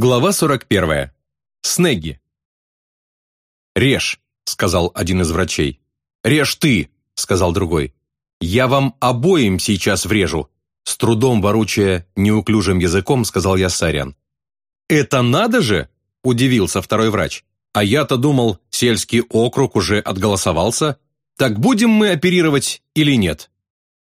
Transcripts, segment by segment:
Глава 41. Снеги. «Режь», — сказал один из врачей. «Режь ты», — сказал другой. «Я вам обоим сейчас врежу», — с трудом воручая неуклюжим языком, сказал я Сарян. «Это надо же?» — удивился второй врач. «А я-то думал, сельский округ уже отголосовался. Так будем мы оперировать или нет?»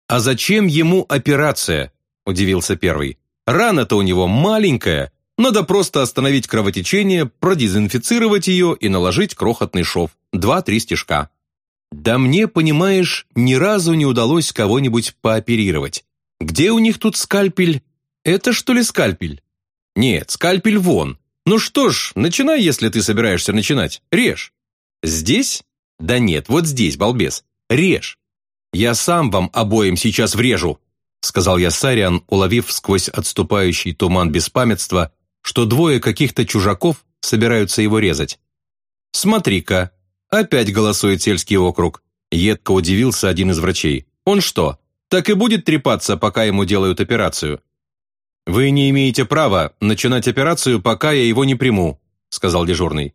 «А зачем ему операция?» – удивился первый. «Рана-то у него маленькая, надо просто остановить кровотечение, продезинфицировать ее и наложить крохотный шов. Два-три стежка. Да мне, понимаешь, ни разу не удалось кого-нибудь пооперировать. Где у них тут скальпель? Это что ли скальпель? Нет, скальпель вон. Ну что ж, начинай, если ты собираешься начинать. Режь. Здесь? Да нет, вот здесь, балбес. Режь. Я сам вам обоим сейчас врежу, сказал я Сариан, уловив сквозь отступающий туман беспамятства что двое каких-то чужаков собираются его резать. «Смотри-ка, опять голосует сельский округ», едко удивился один из врачей. «Он что, так и будет трепаться, пока ему делают операцию?» «Вы не имеете права начинать операцию, пока я его не приму», сказал дежурный.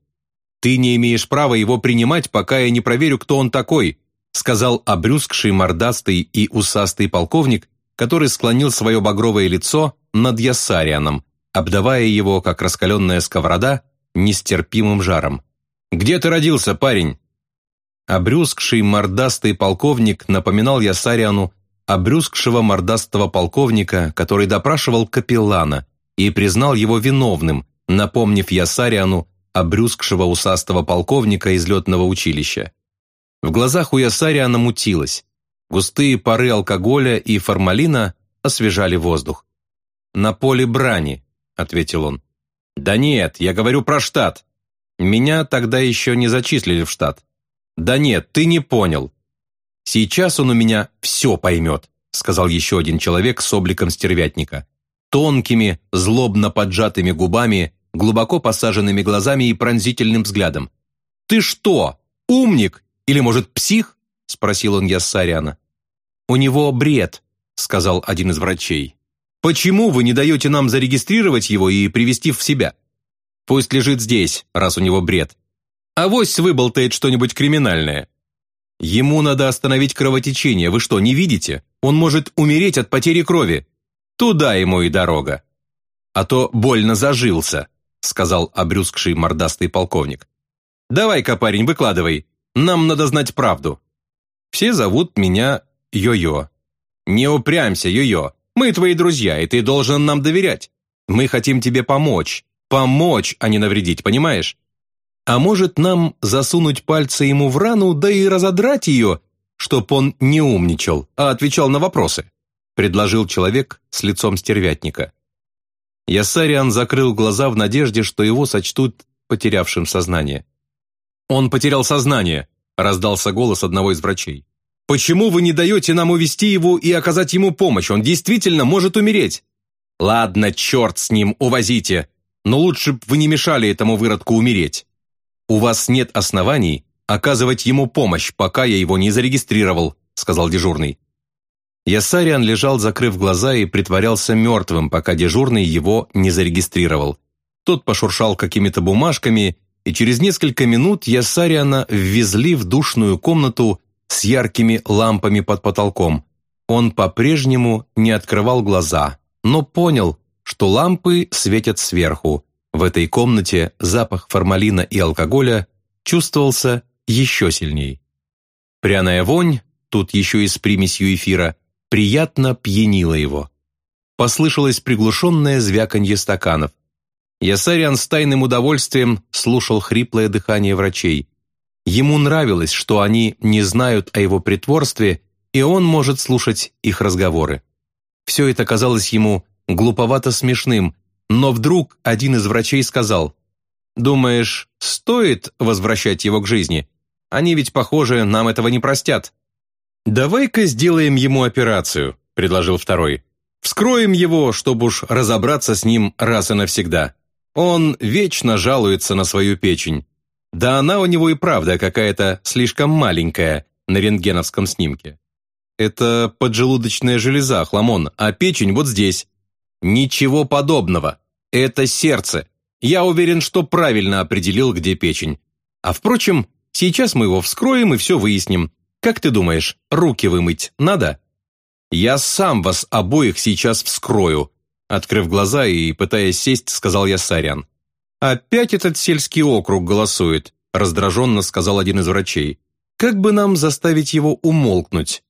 «Ты не имеешь права его принимать, пока я не проверю, кто он такой», сказал обрюзгший мордастый и усастый полковник, который склонил свое багровое лицо над Ясарианом, обдавая его, как раскаленная сковорода, нестерпимым жаром. «Где ты родился, парень?» Обрюзгший мордастый полковник напоминал Ясариану обрюзгшего мордастого полковника, который допрашивал капеллана и признал его виновным, напомнив Ясариану обрюзгшего усастого полковника из летного училища. В глазах у Ясариана мутилось. Густые пары алкоголя и формалина освежали воздух. На поле брани, ответил он. «Да нет, я говорю про штат. Меня тогда еще не зачислили в штат». «Да нет, ты не понял. Сейчас он у меня все поймет», сказал еще один человек с обликом стервятника. Тонкими, злобно поджатыми губами, глубоко посаженными глазами и пронзительным взглядом. «Ты что, умник? Или, может, псих?» спросил он Яссаряна. «У него бред», сказал один из врачей. Почему вы не даете нам зарегистрировать его и привести в себя? Пусть лежит здесь, раз у него бред. Авось выболтает что-нибудь криминальное. Ему надо остановить кровотечение, вы что, не видите? Он может умереть от потери крови. Туда ему и дорога. А то больно зажился, сказал обрюзгший мордастый полковник. Давай-ка, парень, выкладывай. Нам надо знать правду. Все зовут меня Йо-Йо. Не упрямься, Йо-Йо. Мы твои друзья, и ты должен нам доверять. Мы хотим тебе помочь. Помочь, а не навредить, понимаешь? А может, нам засунуть пальцы ему в рану, да и разодрать ее, чтоб он не умничал, а отвечал на вопросы?» предложил человек с лицом стервятника. Ясариан закрыл глаза в надежде, что его сочтут потерявшим сознание. «Он потерял сознание», – раздался голос одного из врачей. Почему вы не даете нам увести его и оказать ему помощь? Он действительно может умереть. Ладно, черт с ним, увозите. Но лучше бы вы не мешали этому выродку умереть. У вас нет оснований оказывать ему помощь, пока я его не зарегистрировал, сказал дежурный. Ясариан лежал, закрыв глаза, и притворялся мертвым, пока дежурный его не зарегистрировал. Тот пошуршал какими-то бумажками, и через несколько минут Ясариана ввезли в душную комнату с яркими лампами под потолком. Он по-прежнему не открывал глаза, но понял, что лампы светят сверху. В этой комнате запах формалина и алкоголя чувствовался еще сильней. Пряная вонь, тут еще и с примесью эфира, приятно пьянила его. Послышалось приглушенное звяканье стаканов. Ясариан с тайным удовольствием слушал хриплое дыхание врачей. Ему нравилось, что они не знают о его притворстве, и он может слушать их разговоры. Все это казалось ему глуповато смешным, но вдруг один из врачей сказал, «Думаешь, стоит возвращать его к жизни? Они ведь, похоже, нам этого не простят». «Давай-ка сделаем ему операцию», — предложил второй. «Вскроем его, чтобы уж разобраться с ним раз и навсегда. Он вечно жалуется на свою печень. Да она у него и правда какая-то слишком маленькая на рентгеновском снимке. Это поджелудочная железа, хламон, а печень вот здесь. Ничего подобного. Это сердце. Я уверен, что правильно определил, где печень. А впрочем, сейчас мы его вскроем и все выясним. Как ты думаешь, руки вымыть надо? Я сам вас обоих сейчас вскрою, открыв глаза и пытаясь сесть, сказал я Сарян. Опять этот сельский округ голосует, раздраженно сказал один из врачей. Как бы нам заставить его умолкнуть?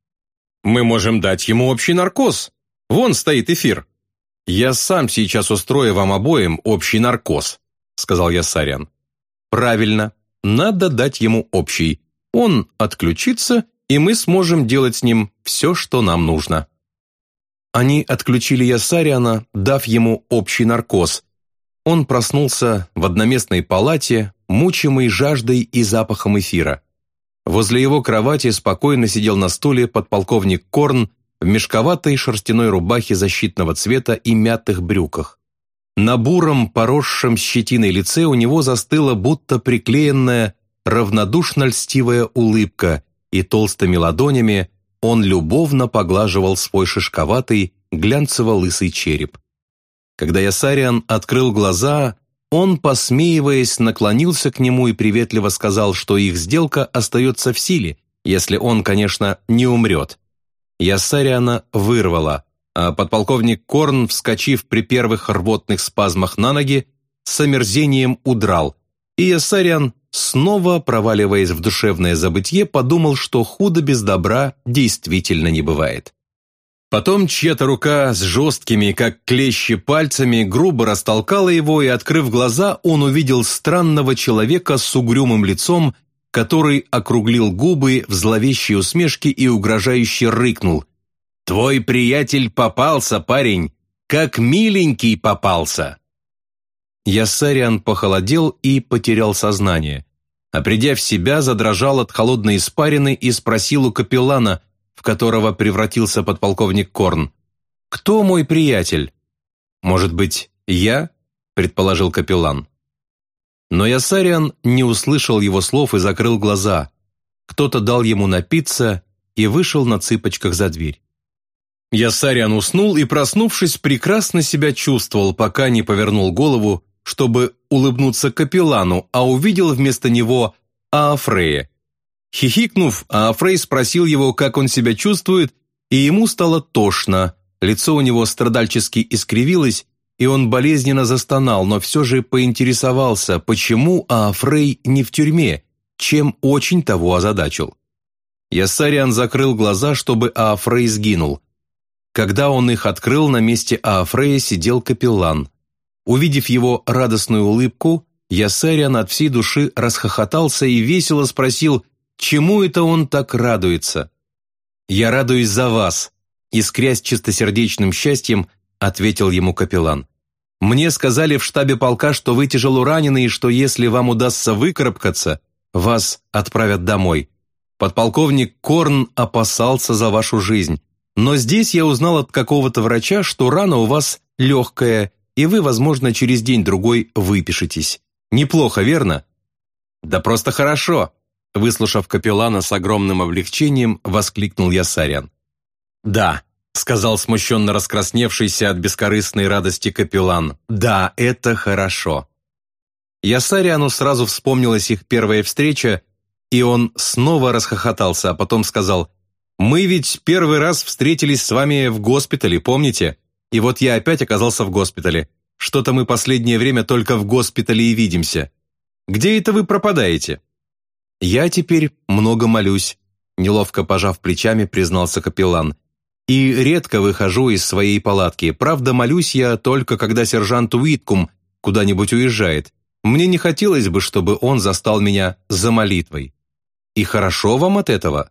Мы можем дать ему общий наркоз. Вон стоит эфир. Я сам сейчас устрою вам обоим общий наркоз, сказал я Сарян. Правильно, надо дать ему общий. Он отключится, и мы сможем делать с ним все, что нам нужно. Они отключили Ясариана, дав ему общий наркоз. Он проснулся в одноместной палате, мучимый жаждой и запахом эфира. Возле его кровати спокойно сидел на стуле подполковник Корн в мешковатой шерстяной рубахе защитного цвета и мятых брюках. На буром, поросшем щетиной лице у него застыла будто приклеенная, равнодушно-льстивая улыбка, и толстыми ладонями он любовно поглаживал свой шишковатый, глянцево-лысый череп. Когда Ясариан открыл глаза, он, посмеиваясь, наклонился к нему и приветливо сказал, что их сделка остается в силе, если он, конечно, не умрет. Ясариана вырвала, а подполковник Корн, вскочив при первых рвотных спазмах на ноги, с омерзением удрал, и Ясариан, снова проваливаясь в душевное забытье, подумал, что худо без добра действительно не бывает. Потом чья-то рука с жесткими, как клещи, пальцами грубо растолкала его, и, открыв глаза, он увидел странного человека с угрюмым лицом, который округлил губы в зловещей усмешке и угрожающе рыкнул. «Твой приятель попался, парень, как миленький попался!» Ясариан похолодел и потерял сознание. А придя в себя, задрожал от холодной испарины и спросил у капеллана, в которого превратился подполковник Корн. «Кто мой приятель?» «Может быть, я?» – предположил капеллан. Но Ясариан не услышал его слов и закрыл глаза. Кто-то дал ему напиться и вышел на цыпочках за дверь. Ясариан уснул и, проснувшись, прекрасно себя чувствовал, пока не повернул голову, чтобы улыбнуться капеллану, а увидел вместо него Аафрея, Хихикнув, Афрей спросил его, как он себя чувствует, и ему стало тошно. Лицо у него страдальчески искривилось, и он болезненно застонал, но все же поинтересовался, почему Аафрей не в тюрьме, чем очень того озадачил. Ясариан закрыл глаза, чтобы Аафрей сгинул. Когда он их открыл, на месте Аафрея сидел капеллан. Увидев его радостную улыбку, Ясариан от всей души расхохотался и весело спросил, Чему это он так радуется? «Я радуюсь за вас», — искрясь чистосердечным счастьем, ответил ему капеллан. «Мне сказали в штабе полка, что вы тяжело ранены и что если вам удастся выкарабкаться, вас отправят домой. Подполковник Корн опасался за вашу жизнь. Но здесь я узнал от какого-то врача, что рана у вас легкая, и вы, возможно, через день-другой выпишетесь. Неплохо, верно?» «Да просто хорошо», Выслушав капеллана с огромным облегчением, воскликнул Ясарян. «Да», — сказал смущенно раскрасневшийся от бескорыстной радости капеллан, «да, это хорошо». Ясариану сразу вспомнилась их первая встреча, и он снова расхохотался, а потом сказал, «Мы ведь первый раз встретились с вами в госпитале, помните? И вот я опять оказался в госпитале. Что-то мы последнее время только в госпитале и видимся. Где это вы пропадаете?» «Я теперь много молюсь», — неловко пожав плечами, признался капеллан. «И редко выхожу из своей палатки. Правда, молюсь я только, когда сержант Уиткум куда-нибудь уезжает. Мне не хотелось бы, чтобы он застал меня за молитвой. И хорошо вам от этого?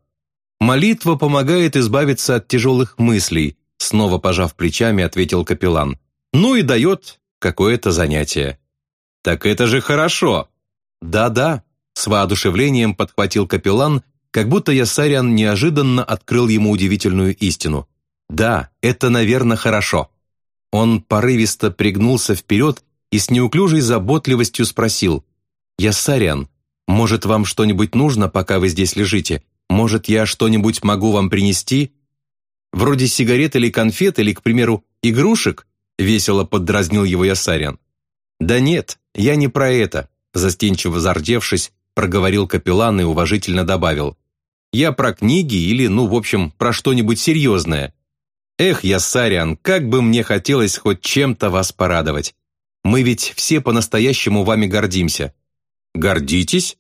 Молитва помогает избавиться от тяжелых мыслей», снова пожав плечами, ответил капеллан. «Ну и дает какое-то занятие». «Так это же хорошо!» «Да-да», с воодушевлением подхватил капеллан, как будто Ясариан неожиданно открыл ему удивительную истину. «Да, это, наверное, хорошо». Он порывисто пригнулся вперед и с неуклюжей заботливостью спросил. «Ясариан, может, вам что-нибудь нужно, пока вы здесь лежите? Может, я что-нибудь могу вам принести? Вроде сигарет или конфет, или, к примеру, игрушек?» Весело поддразнил его Ясариан. «Да нет, я не про это», застенчиво зардевшись, проговорил капеллан и уважительно добавил. «Я про книги или, ну, в общем, про что-нибудь серьезное. Эх, я Сариан, как бы мне хотелось хоть чем-то вас порадовать. Мы ведь все по-настоящему вами гордимся». «Гордитесь?»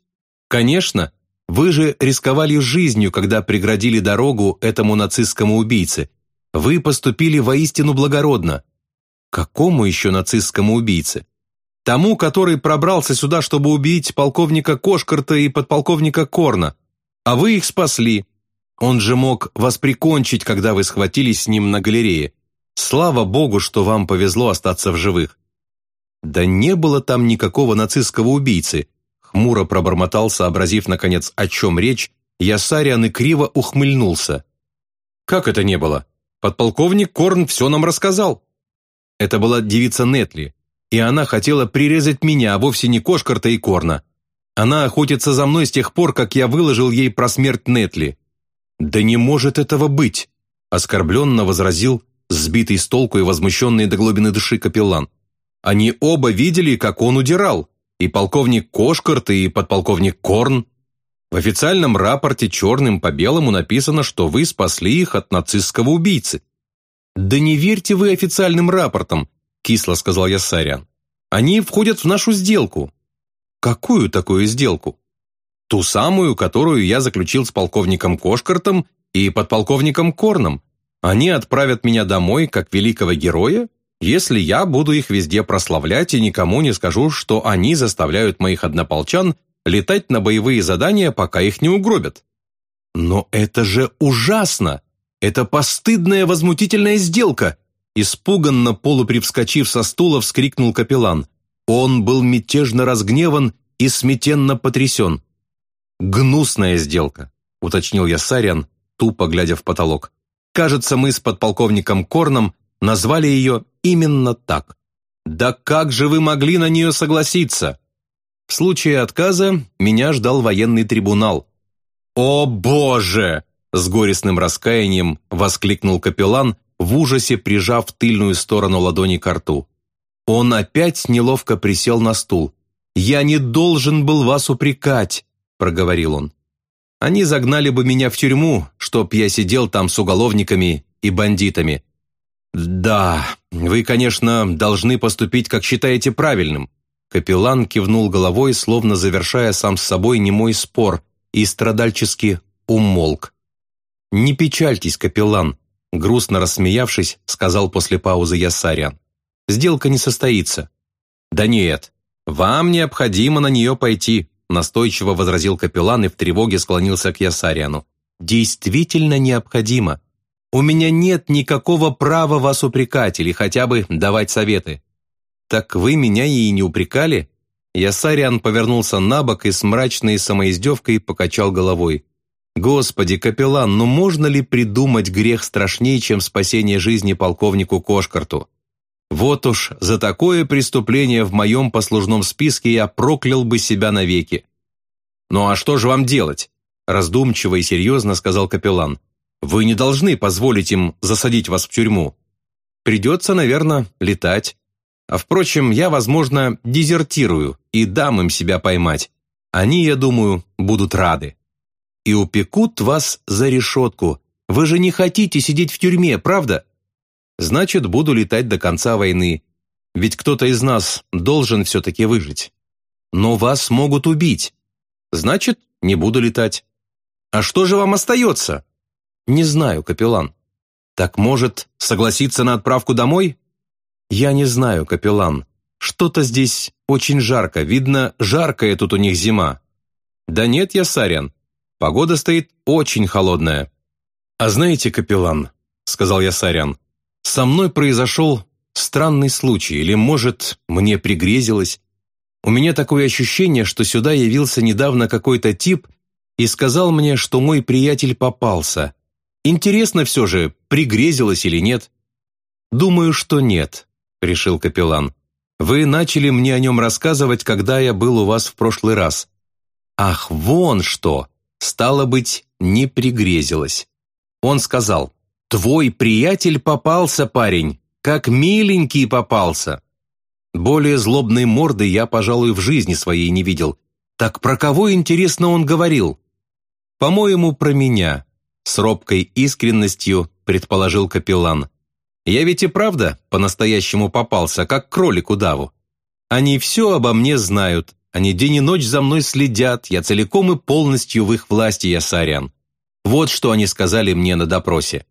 «Конечно. Вы же рисковали жизнью, когда преградили дорогу этому нацистскому убийце. Вы поступили воистину благородно». «Какому еще нацистскому убийце?» Тому, который пробрался сюда, чтобы убить полковника Кошкарта и подполковника Корна. А вы их спасли. Он же мог вас прикончить, когда вы схватились с ним на галерее. Слава богу, что вам повезло остаться в живых». «Да не было там никакого нацистского убийцы», хмуро пробормотал, сообразив, наконец, о чем речь, Ясариан и криво ухмыльнулся. «Как это не было? Подполковник Корн все нам рассказал». Это была девица Нетли, и она хотела прирезать меня, а вовсе не Кошкарта и Корна. Она охотится за мной с тех пор, как я выложил ей про смерть Нетли. «Да не может этого быть!» оскорбленно возразил сбитый с толку и возмущенный до глубины души капеллан. «Они оба видели, как он удирал, и полковник Кошкарт, и подполковник Корн. В официальном рапорте черным по белому написано, что вы спасли их от нацистского убийцы». «Да не верьте вы официальным рапортам», кисло сказал я Сарян. «Они входят в нашу сделку». «Какую такую сделку?» «Ту самую, которую я заключил с полковником Кошкартом и подполковником Корном. Они отправят меня домой как великого героя, если я буду их везде прославлять и никому не скажу, что они заставляют моих однополчан летать на боевые задания, пока их не угробят». «Но это же ужасно! Это постыдная возмутительная сделка!» Испуганно полупривскочив со стула, вскрикнул капеллан. Он был мятежно разгневан и смятенно потрясен. «Гнусная сделка», — уточнил я Сариан, тупо глядя в потолок. «Кажется, мы с подполковником Корном назвали ее именно так. Да как же вы могли на нее согласиться?» В случае отказа меня ждал военный трибунал. «О боже!» — с горестным раскаянием воскликнул капеллан, в ужасе прижав тыльную сторону ладони к рту. Он опять неловко присел на стул. «Я не должен был вас упрекать», — проговорил он. «Они загнали бы меня в тюрьму, чтоб я сидел там с уголовниками и бандитами». «Да, вы, конечно, должны поступить, как считаете правильным». Капеллан кивнул головой, словно завершая сам с собой немой спор, и страдальчески умолк. «Не печальтесь, капеллан», Грустно рассмеявшись, сказал после паузы Ясарян. «Сделка не состоится». «Да нет, вам необходимо на нее пойти», настойчиво возразил капеллан и в тревоге склонился к Ясариану. «Действительно необходимо. У меня нет никакого права вас упрекать или хотя бы давать советы». «Так вы меня и не упрекали?» Ясариан повернулся на бок и с мрачной самоиздевкой покачал головой. Господи, капеллан, ну можно ли придумать грех страшнее, чем спасение жизни полковнику Кошкарту? Вот уж за такое преступление в моем послужном списке я проклял бы себя навеки. «Ну а что же вам делать?» раздумчиво и серьезно сказал капеллан. «Вы не должны позволить им засадить вас в тюрьму. Придется, наверное, летать. А впрочем, я, возможно, дезертирую и дам им себя поймать. Они, я думаю, будут рады» и упекут вас за решетку. Вы же не хотите сидеть в тюрьме, правда? Значит, буду летать до конца войны. Ведь кто-то из нас должен все-таки выжить. Но вас могут убить. Значит, не буду летать. А что же вам остается? Не знаю, капеллан. Так может, согласиться на отправку домой? Я не знаю, капеллан. Что-то здесь очень жарко. Видно, жаркая тут у них зима. Да нет, я Сарян. Погода стоит очень холодная. «А знаете, капеллан», — сказал я Сарян, «со мной произошел странный случай, или, может, мне пригрезилось. У меня такое ощущение, что сюда явился недавно какой-то тип и сказал мне, что мой приятель попался. Интересно все же, пригрезилось или нет?» «Думаю, что нет», — решил капеллан. «Вы начали мне о нем рассказывать, когда я был у вас в прошлый раз». «Ах, вон что!» Стало быть, не пригрезилось. Он сказал, «Твой приятель попался, парень, как миленький попался». Более злобной морды я, пожалуй, в жизни своей не видел. Так про кого, интересно, он говорил? По-моему, про меня. С робкой искренностью предположил капеллан. Я ведь и правда по-настоящему попался, как кролик удаву. Они все обо мне знают, они день и ночь за мной следят, я целиком и полностью в их власти, я сарян. Вот что они сказали мне на допросе.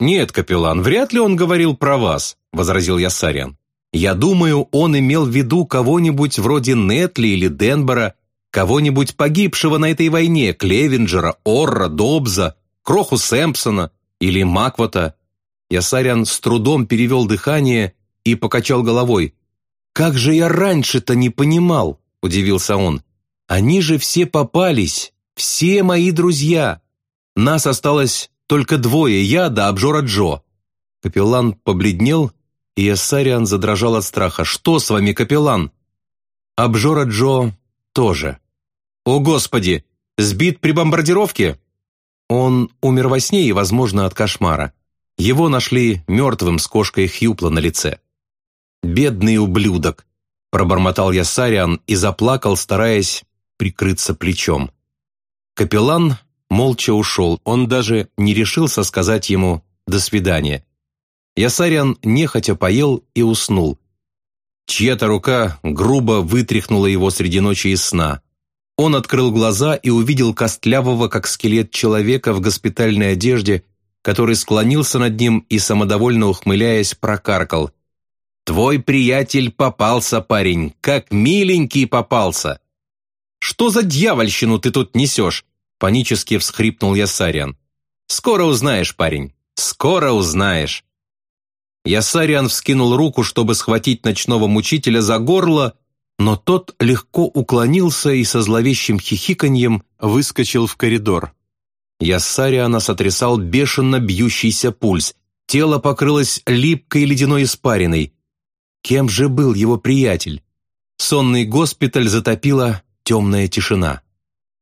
«Нет, капеллан, вряд ли он говорил про вас», — возразил я Сарян. «Я думаю, он имел в виду кого-нибудь вроде Нетли или Денбора, кого-нибудь погибшего на этой войне, Клевенджера, Орра, Добза, Кроху Сэмпсона или Маквата». Ясарян с трудом перевел дыхание и покачал головой. «Как же я раньше-то не понимал?» – удивился он. «Они же все попались, все мои друзья. Нас осталось только двое, я да обжора Джо». Капеллан побледнел, и Ясариан задрожал от страха. «Что с вами, капеллан?» «Обжора Джо тоже». «О, Господи! Сбит при бомбардировке?» Он умер во сне и, возможно, от кошмара. Его нашли мертвым с кошкой Хьюпла на лице. «Бедный ублюдок!» – пробормотал я Сариан и заплакал, стараясь прикрыться плечом. Капеллан молча ушел, он даже не решился сказать ему «до свидания». Ясариан нехотя поел и уснул. Чья-то рука грубо вытряхнула его среди ночи из сна. Он открыл глаза и увидел костлявого, как скелет человека в госпитальной одежде, который склонился над ним и, самодовольно ухмыляясь, прокаркал. «Твой приятель попался, парень, как миленький попался!» «Что за дьявольщину ты тут несешь?» панически всхрипнул Ясариан. «Скоро узнаешь, парень, скоро узнаешь!» Ясариан вскинул руку, чтобы схватить ночного мучителя за горло, но тот легко уклонился и со зловещим хихиканьем выскочил в коридор. Яссариана сотрясал бешено бьющийся пульс, тело покрылось липкой ледяной испариной. Кем же был его приятель? Сонный госпиталь затопила темная тишина.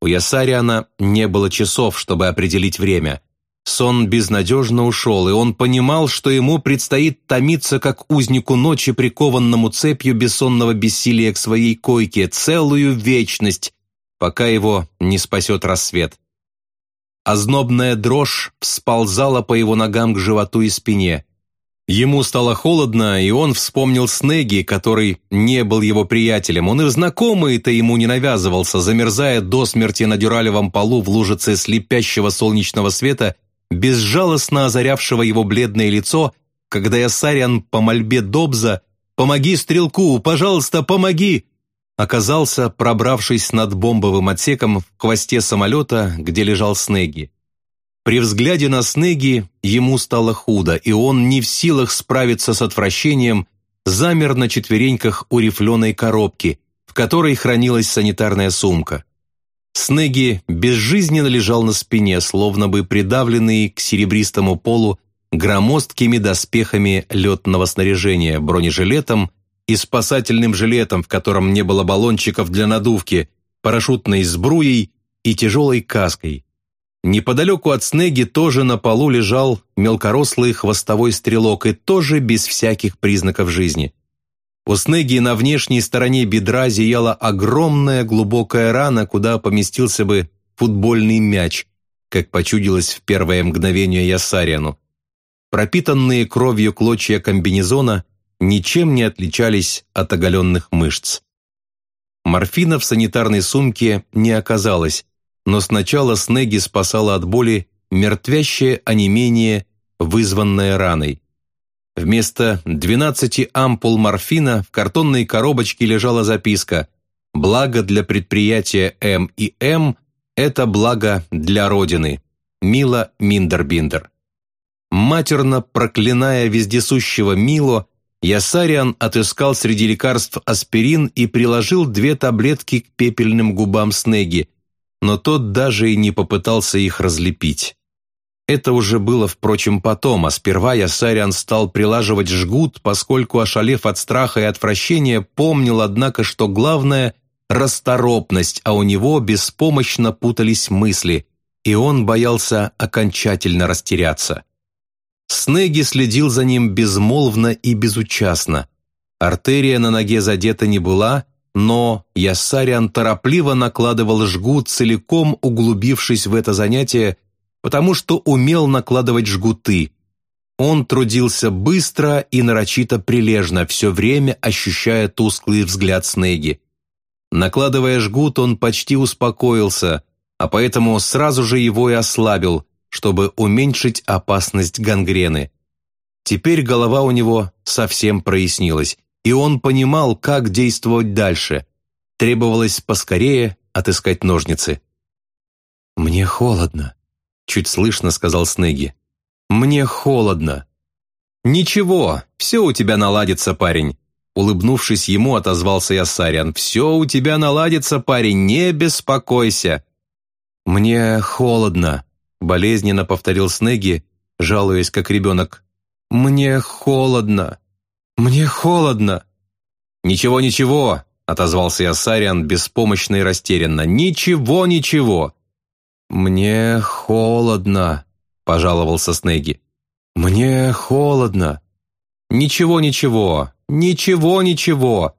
У Ясариана не было часов, чтобы определить время. Сон безнадежно ушел, и он понимал, что ему предстоит томиться, как узнику ночи, прикованному цепью бессонного бессилия к своей койке, целую вечность, пока его не спасет рассвет. Ознобная дрожь всползала по его ногам к животу и спине. Ему стало холодно, и он вспомнил Снеги, который не был его приятелем. Он и в знакомые-то ему не навязывался, замерзая до смерти на дюралевом полу в лужице слепящего солнечного света, безжалостно озарявшего его бледное лицо, когда Ясариан по мольбе Добза «Помоги стрелку! Пожалуйста, помоги!» оказался, пробравшись над бомбовым отсеком в хвосте самолета, где лежал Снеги. При взгляде на Снеги ему стало худо, и он не в силах справиться с отвращением, замер на четвереньках у рифленой коробки, в которой хранилась санитарная сумка. Снеги безжизненно лежал на спине, словно бы придавленный к серебристому полу громоздкими доспехами летного снаряжения, бронежилетом и спасательным жилетом, в котором не было баллончиков для надувки, парашютной сбруей и тяжелой каской. Неподалеку от Снеги тоже на полу лежал мелкорослый хвостовой стрелок и тоже без всяких признаков жизни. У Снеги на внешней стороне бедра зияла огромная глубокая рана, куда поместился бы футбольный мяч, как почудилось в первое мгновение Ясариану. Пропитанные кровью клочья комбинезона ничем не отличались от оголенных мышц. Морфина в санитарной сумке не оказалось, но сначала Снеги спасала от боли мертвящее онемение, вызванное раной. Вместо 12 ампул морфина в картонной коробочке лежала записка «Благо для предприятия М и М – это благо для Родины. Мила Миндербиндер». Матерно проклиная вездесущего Мило, Ясариан отыскал среди лекарств аспирин и приложил две таблетки к пепельным губам Снеги, но тот даже и не попытался их разлепить. Это уже было, впрочем, потом, а сперва Ясариан стал прилаживать жгут, поскольку, ошалев от страха и отвращения, помнил, однако, что главное – расторопность, а у него беспомощно путались мысли, и он боялся окончательно растеряться. Снеги следил за ним безмолвно и безучастно. Артерия на ноге задета не была, но Яссариан торопливо накладывал жгут, целиком углубившись в это занятие, потому что умел накладывать жгуты. Он трудился быстро и нарочито прилежно, все время ощущая тусклый взгляд Снеги. Накладывая жгут, он почти успокоился, а поэтому сразу же его и ослабил, чтобы уменьшить опасность гангрены. Теперь голова у него совсем прояснилась, и он понимал, как действовать дальше. Требовалось поскорее отыскать ножницы. «Мне холодно», — чуть слышно сказал Снеги. «Мне холодно». «Ничего, все у тебя наладится, парень», Улыбнувшись ему, отозвался Ясарян. «Все у тебя наладится, парень, не беспокойся». «Мне холодно», — болезненно повторил Снеги, жалуясь как ребенок. «Мне холодно! Мне холодно!» «Ничего, ничего!» — отозвался Ясариан беспомощно и растерянно. «Ничего, ничего!» «Мне холодно!» — пожаловался Снеги. «Мне холодно!» «Ничего, ничего! Ничего, ничего!»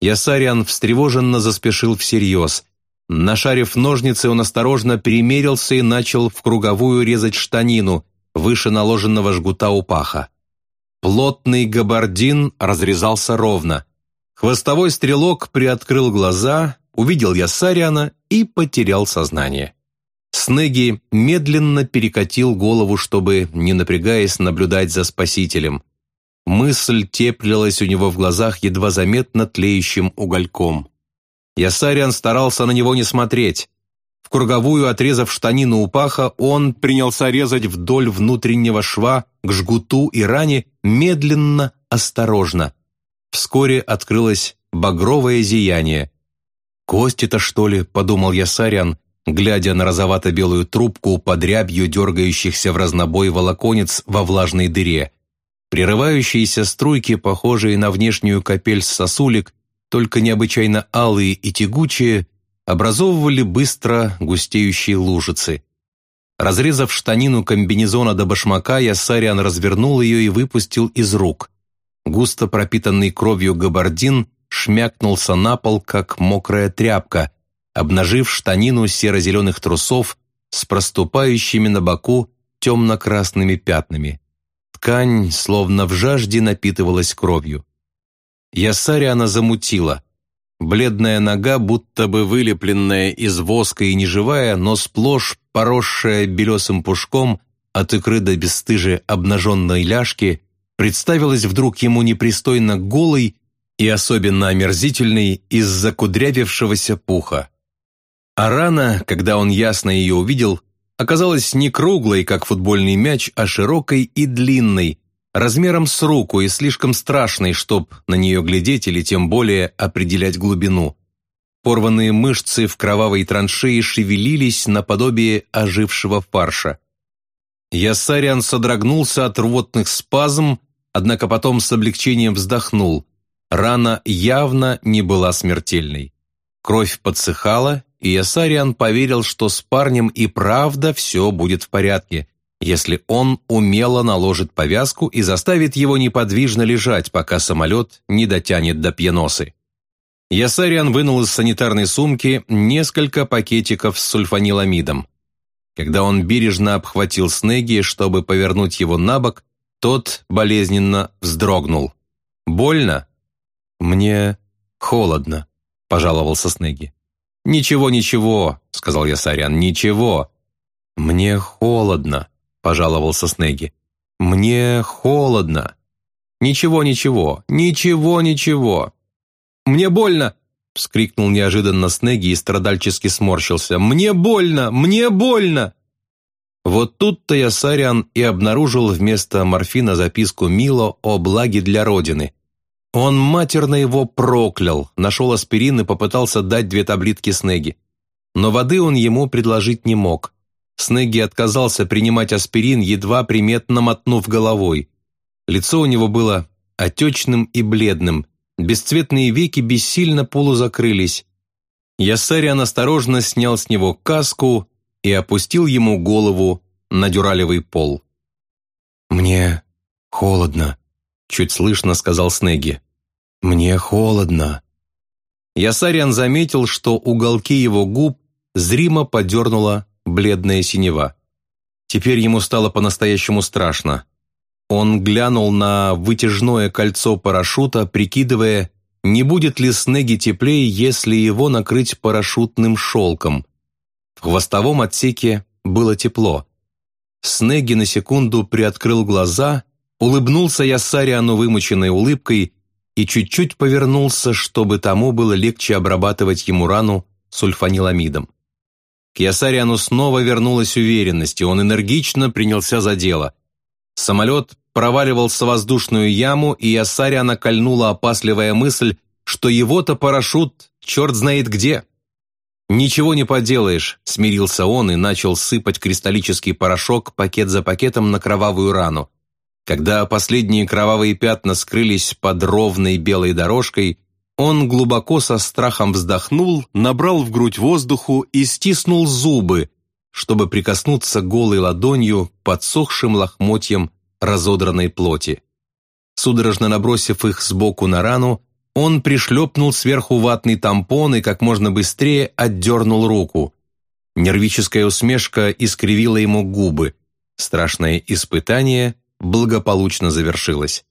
Ясариан встревоженно заспешил всерьез. Нашарив ножницы, он осторожно примерился и начал в круговую резать штанину, выше наложенного жгута у паха. Плотный габардин разрезался ровно. Хвостовой стрелок приоткрыл глаза, увидел Ясариана и потерял сознание. Снеги медленно перекатил голову, чтобы, не напрягаясь, наблюдать за спасителем. Мысль теплилась у него в глазах едва заметно тлеющим угольком. Ясариан старался на него не смотреть. В круговую, отрезав штанину у паха, он принялся резать вдоль внутреннего шва к жгуту и ране медленно, осторожно. Вскоре открылось багровое зияние. «Кости-то, что ли?» – подумал Ясарян, глядя на розовато-белую трубку под рябью дергающихся в разнобой волоконец во влажной дыре. Прерывающиеся струйки, похожие на внешнюю капель сосулек, только необычайно алые и тягучие, образовывали быстро густеющие лужицы. Разрезав штанину комбинезона до башмака, Ясариан развернул ее и выпустил из рук. Густо пропитанный кровью габардин шмякнулся на пол, как мокрая тряпка, обнажив штанину серо-зеленых трусов с проступающими на боку темно-красными пятнами. Ткань, словно в жажде, напитывалась кровью. Ясариана замутила. Бледная нога, будто бы вылепленная из воска и неживая, но сплошь поросшая белесым пушком от икры до бесстыжей обнаженной ляжки, представилась вдруг ему непристойно голой и особенно омерзительной из-за кудрявившегося пуха. А рана, когда он ясно ее увидел, оказалась не круглой, как футбольный мяч, а широкой и длинной, размером с руку и слишком страшной, чтоб на нее глядеть или тем более определять глубину. Порванные мышцы в кровавой траншеи шевелились наподобие ожившего фарша. Ясариан содрогнулся от рвотных спазм, однако потом с облегчением вздохнул. Рана явно не была смертельной. Кровь подсыхала, и Ясариан поверил, что с парнем и правда все будет в порядке, если он умело наложит повязку и заставит его неподвижно лежать, пока самолет не дотянет до пьяносы. Ясариан вынул из санитарной сумки несколько пакетиков с сульфаниламидом. Когда он бережно обхватил Снеги, чтобы повернуть его на бок, тот болезненно вздрогнул. «Больно?» «Мне холодно», — пожаловался Снеги. «Ничего, ничего», — сказал Ясарян, — «ничего». «Мне холодно», пожаловался Снеги. «Мне холодно». «Ничего, ничего, ничего, ничего». «Мне больно!» — вскрикнул неожиданно Снеги и страдальчески сморщился. «Мне больно! Мне больно!» Вот тут-то я Сариан и обнаружил вместо морфина записку Мило о благе для Родины. Он матерно его проклял, нашел аспирин и попытался дать две таблетки Снеги. Но воды он ему предложить не мог. Снегги отказался принимать аспирин, едва приметно мотнув головой. Лицо у него было отечным и бледным, бесцветные веки бессильно полузакрылись. Ясариан осторожно снял с него каску и опустил ему голову на дюралевый пол. «Мне холодно», — чуть слышно сказал Снегги. «Мне холодно». Ясариан заметил, что уголки его губ зримо подернула бледная синева. Теперь ему стало по-настоящему страшно. Он глянул на вытяжное кольцо парашюта, прикидывая, не будет ли Снеги теплее, если его накрыть парашютным шелком. В хвостовом отсеке было тепло. Снеги на секунду приоткрыл глаза, улыбнулся Ясариану вымученной улыбкой и чуть-чуть повернулся, чтобы тому было легче обрабатывать ему рану сульфаниламидом. К Ясариану снова вернулась уверенность, и он энергично принялся за дело. Самолет проваливался в воздушную яму, и Ясариана кольнула опасливая мысль, что его-то парашют черт знает где. «Ничего не поделаешь», — смирился он и начал сыпать кристаллический порошок пакет за пакетом на кровавую рану. Когда последние кровавые пятна скрылись под ровной белой дорожкой, он глубоко со страхом вздохнул, набрал в грудь воздуху и стиснул зубы, чтобы прикоснуться голой ладонью подсохшим лохмотьям разодранной плоти. Судорожно набросив их сбоку на рану, он пришлепнул сверху ватный тампон и как можно быстрее отдернул руку. Нервическая усмешка искривила ему губы. Страшное испытание благополучно завершилось.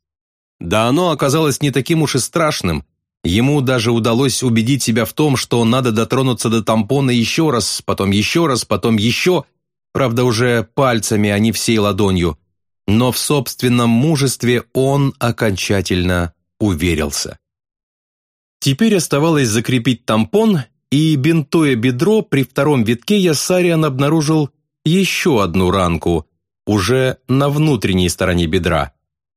Да оно оказалось не таким уж и страшным, Ему даже удалось убедить себя в том, что надо дотронуться до тампона еще раз, потом еще раз, потом еще, правда уже пальцами, а не всей ладонью. Но в собственном мужестве он окончательно уверился. Теперь оставалось закрепить тампон, и, бинтуя бедро, при втором витке Ясариан обнаружил еще одну ранку, уже на внутренней стороне бедра.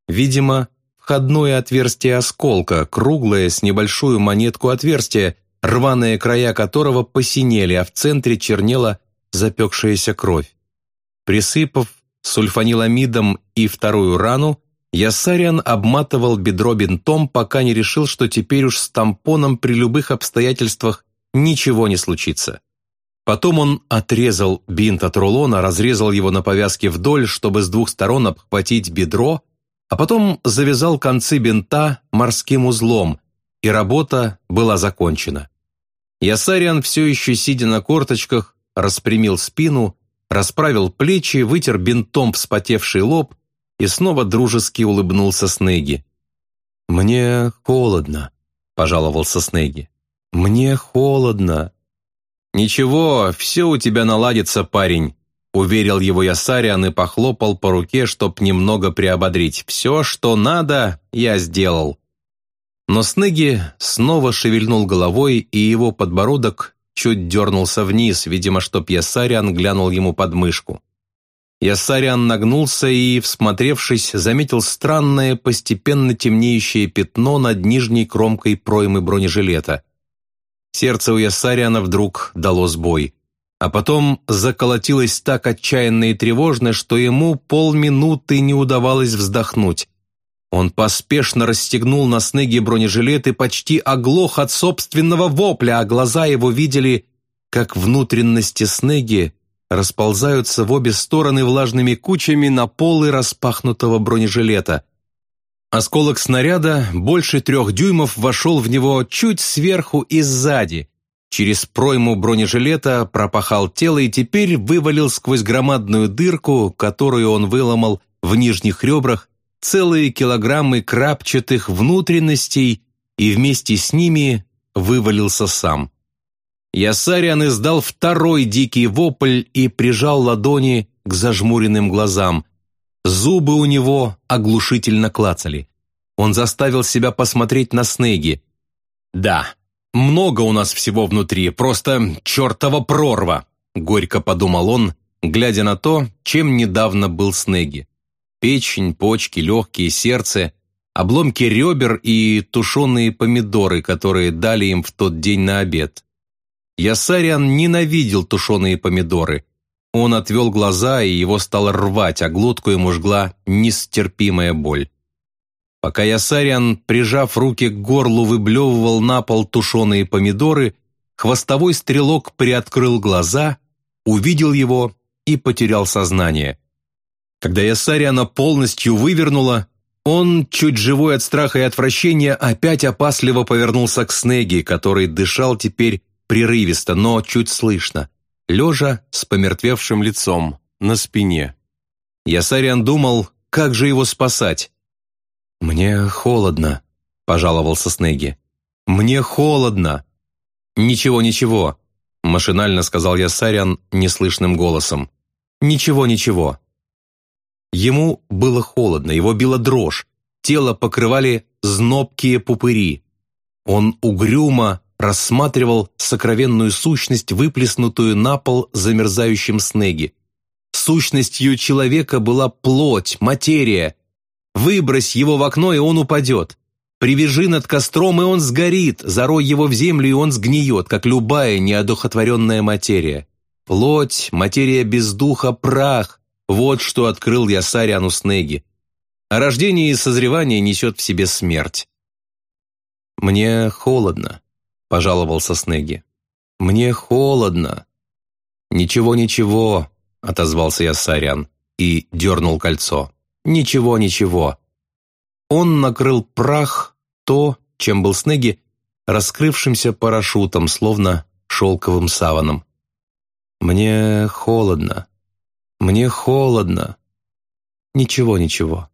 Видимо, входное отверстие осколка, круглое с небольшую монетку отверстие, рваные края которого посинели, а в центре чернела запекшаяся кровь. Присыпав сульфаниламидом и вторую рану, Ясариан обматывал бедро бинтом, пока не решил, что теперь уж с тампоном при любых обстоятельствах ничего не случится. Потом он отрезал бинт от рулона, разрезал его на повязке вдоль, чтобы с двух сторон обхватить бедро, а потом завязал концы бинта морским узлом, и работа была закончена. Ясариан, все еще сидя на корточках, распрямил спину, расправил плечи, вытер бинтом вспотевший лоб и снова дружески улыбнулся Снеги. «Мне холодно», — пожаловался Снеги. «Мне холодно». «Ничего, все у тебя наладится, парень», Уверил его Ясариан и похлопал по руке, чтоб немного приободрить. «Все, что надо, я сделал». Но Снеги снова шевельнул головой, и его подбородок чуть дернулся вниз, видимо, чтоб Ясариан глянул ему под мышку. Ясариан нагнулся и, всмотревшись, заметил странное, постепенно темнеющее пятно над нижней кромкой проймы бронежилета. Сердце у Ясариана вдруг дало сбой а потом заколотилось так отчаянно и тревожно, что ему полминуты не удавалось вздохнуть. Он поспешно расстегнул на снеге бронежилет и почти оглох от собственного вопля, а глаза его видели, как внутренности снеги расползаются в обе стороны влажными кучами на полы распахнутого бронежилета. Осколок снаряда больше трех дюймов вошел в него чуть сверху и сзади, Через пройму бронежилета пропахал тело и теперь вывалил сквозь громадную дырку, которую он выломал в нижних ребрах, целые килограммы крапчатых внутренностей и вместе с ними вывалился сам. Ясариан издал второй дикий вопль и прижал ладони к зажмуренным глазам. Зубы у него оглушительно клацали. Он заставил себя посмотреть на Снеги. Да, много у нас всего внутри, просто чертова прорва», — горько подумал он, глядя на то, чем недавно был Снеги. Печень, почки, легкие, сердце, обломки ребер и тушеные помидоры, которые дали им в тот день на обед. Ясариан ненавидел тушеные помидоры. Он отвел глаза, и его стало рвать, а глотку ему жгла нестерпимая боль. Пока Ясариан, прижав руки к горлу, выблевывал на пол тушеные помидоры, хвостовой стрелок приоткрыл глаза, увидел его и потерял сознание. Когда Ясариана полностью вывернула, Он, чуть живой от страха и отвращения, опять опасливо повернулся к Снеги, который дышал теперь прерывисто, но чуть слышно, лежа с помертвевшим лицом на спине. Ясариан думал, как же его спасать. «Мне холодно», — пожаловался Снеги. «Мне холодно». «Ничего, ничего», — машинально сказал Ясариан неслышным голосом. «Ничего, ничего». Ему было холодно, его била дрожь, тело покрывали знобкие пупыри. Он угрюмо рассматривал сокровенную сущность, выплеснутую на пол замерзающим снеги. Сущностью человека была плоть, материя. Выбрось его в окно, и он упадет. Привяжи над костром, и он сгорит, зарой его в землю, и он сгниет, как любая неодухотворенная материя. Плоть, материя без духа, прах, вот что открыл я Сариану Снеги. А рождение и созревание несет в себе смерть. «Мне холодно», — пожаловался Снеги. «Мне холодно». «Ничего-ничего», — отозвался я Сариан и дернул кольцо. «Ничего, ничего». Он накрыл прах, то, чем был Снеги, раскрывшимся парашютом, словно шелковым саваном. «Мне холодно», «Мне холодно». «Ничего, ничего».